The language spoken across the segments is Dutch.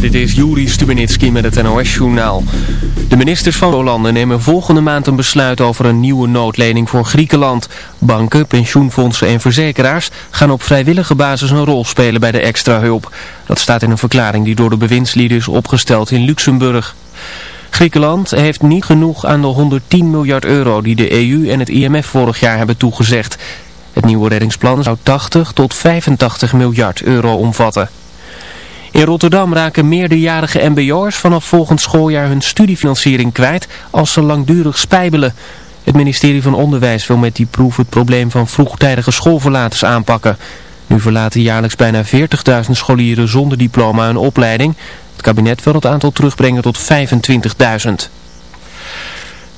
Dit is Juri Stubenitski met het NOS-journaal. De ministers van Hollande nemen volgende maand een besluit over een nieuwe noodlening voor Griekenland. Banken, pensioenfondsen en verzekeraars gaan op vrijwillige basis een rol spelen bij de extra hulp. Dat staat in een verklaring die door de bewindslieden is opgesteld in Luxemburg. Griekenland heeft niet genoeg aan de 110 miljard euro die de EU en het IMF vorig jaar hebben toegezegd. Het nieuwe reddingsplan zou 80 tot 85 miljard euro omvatten. In Rotterdam raken meerderjarige mbo'ers vanaf volgend schooljaar hun studiefinanciering kwijt als ze langdurig spijbelen. Het ministerie van Onderwijs wil met die proef het probleem van vroegtijdige schoolverlaters aanpakken. Nu verlaten jaarlijks bijna 40.000 scholieren zonder diploma een opleiding. Het kabinet wil het aantal terugbrengen tot 25.000.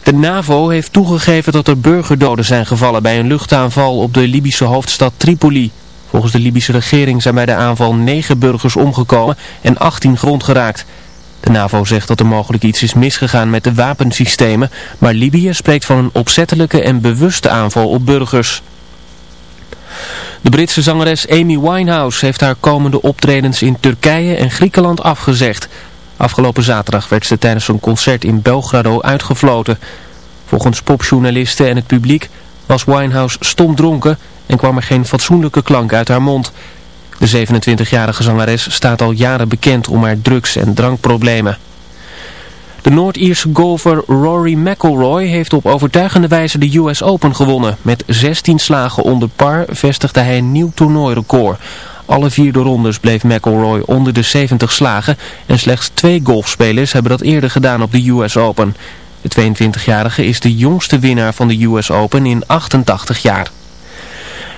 De NAVO heeft toegegeven dat er burgerdoden zijn gevallen bij een luchtaanval op de Libische hoofdstad Tripoli. Volgens de Libische regering zijn bij de aanval 9 burgers omgekomen en 18 grond geraakt. De NAVO zegt dat er mogelijk iets is misgegaan met de wapensystemen, maar Libië spreekt van een opzettelijke en bewuste aanval op burgers. De Britse zangeres Amy Winehouse heeft haar komende optredens in Turkije en Griekenland afgezegd. Afgelopen zaterdag werd ze tijdens een concert in Belgrado uitgefloten. Volgens popjournalisten en het publiek was Winehouse stom dronken en kwam er geen fatsoenlijke klank uit haar mond. De 27-jarige zangeres staat al jaren bekend om haar drugs- en drankproblemen. De Noord-Ierse golfer Rory McIlroy heeft op overtuigende wijze de US Open gewonnen. Met 16 slagen onder par vestigde hij een nieuw toernooirecord. Alle vier de rondes bleef McIlroy onder de 70 slagen en slechts twee golfspelers hebben dat eerder gedaan op de US Open. De 22-jarige is de jongste winnaar van de US Open in 88 jaar.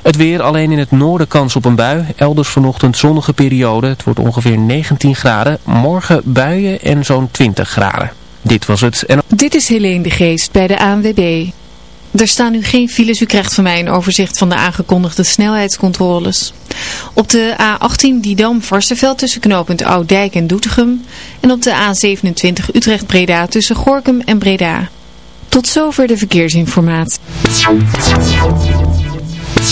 Het weer alleen in het noorden kans op een bui. Elders vanochtend zonnige periode. Het wordt ongeveer 19 graden. Morgen buien en zo'n 20 graden. Dit was het. En... Dit is Helene de Geest bij de ANWB. Er staan nu geen files. U krijgt van mij een overzicht van de aangekondigde snelheidscontroles. Op de A18 Didam-Varsenveld tussen knooppunt Oudijk en Doetinchem. En op de A27 Utrecht-Breda tussen Gorkum en Breda. Tot zover de verkeersinformatie.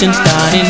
conversation starting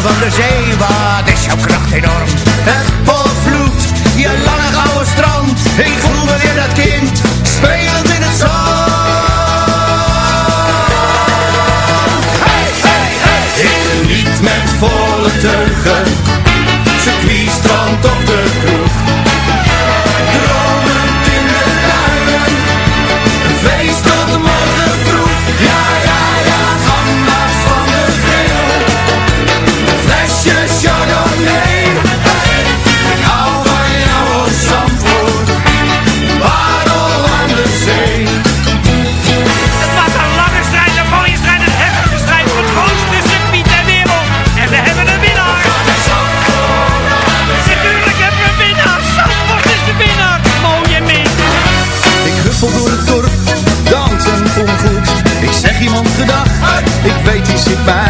van de zee, wat is jouw kracht enorm? Het volvloed, je lange gouden strand, ik voel me weer dat kind, spelend in het zand. Hey, hey, hey! Ik niet met volle teugen, circuit, strand of de kroeg. Zandvoort door het dorp, dansen ongoed. Ik zeg iemand gedag, ik weet die zit bij.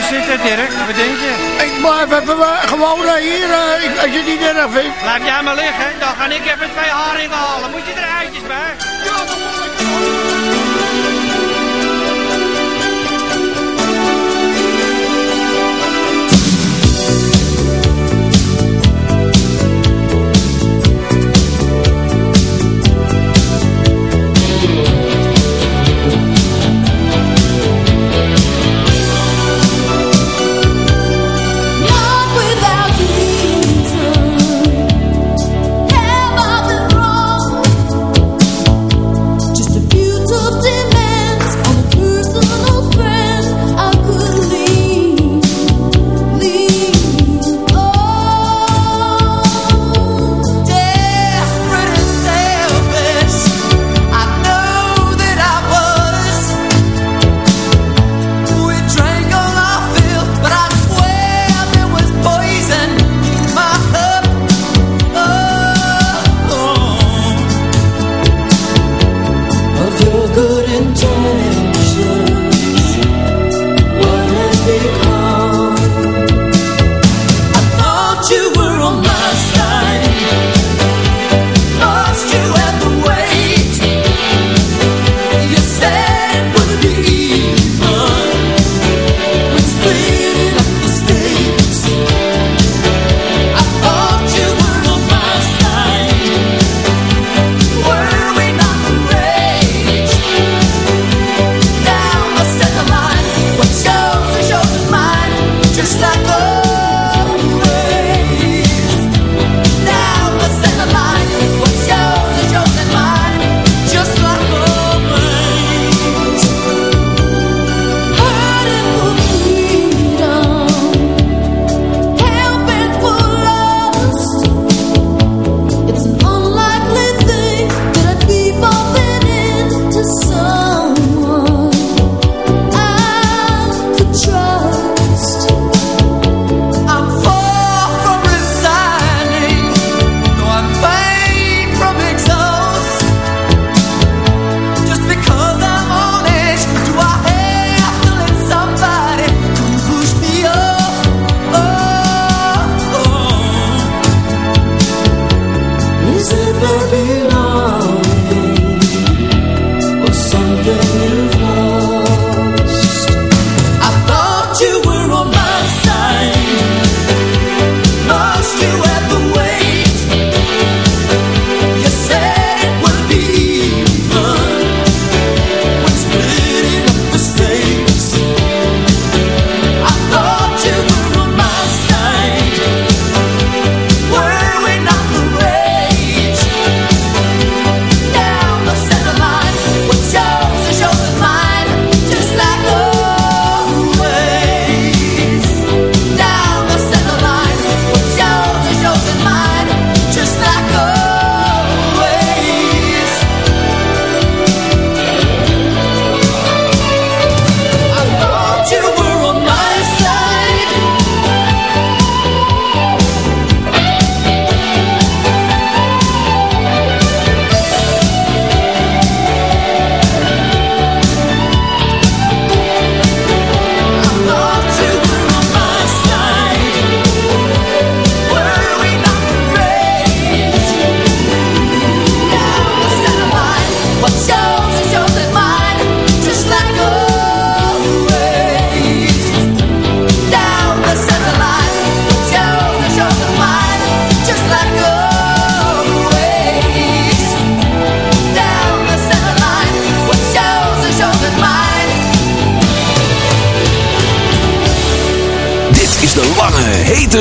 gaan zitten, Dirk. Wat denk je? Ik blijf eh, gewoon eh, hier, eh, als je het niet erg vindt. Laat jij maar liggen, dan ga ik even twee haringen halen. Moet je er eitjes bij? Ja, dat moet.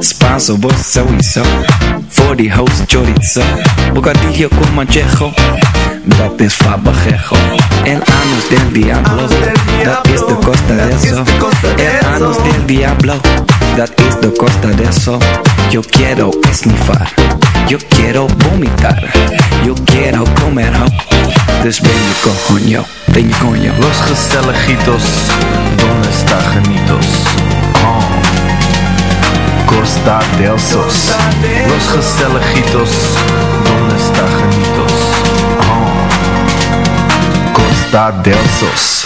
Spanso, vos sowieso. Voor die host chorizo. Bocadillo con manchejo. Dat is fabajejo. El anus del diablo. Dat is de costa de eso. El anus del diablo. Dat is de costa de eso. Yo quiero esnifar. Yo quiero vomitar. Yo quiero comer ho. Dus ben je coño. Ben je coño. Los gezelligitos, Costa del Sos. Los gezelligitos, donde está? Oh. Costa del Sos.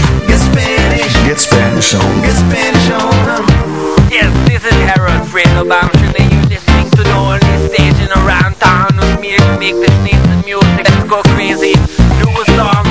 Get Spanish. Get Spanish on. Get Spanish on. Yes, this is Harold Fredo Bamshin and you listening to the only station around town with me to make this nice music. Let's go crazy. Do a song.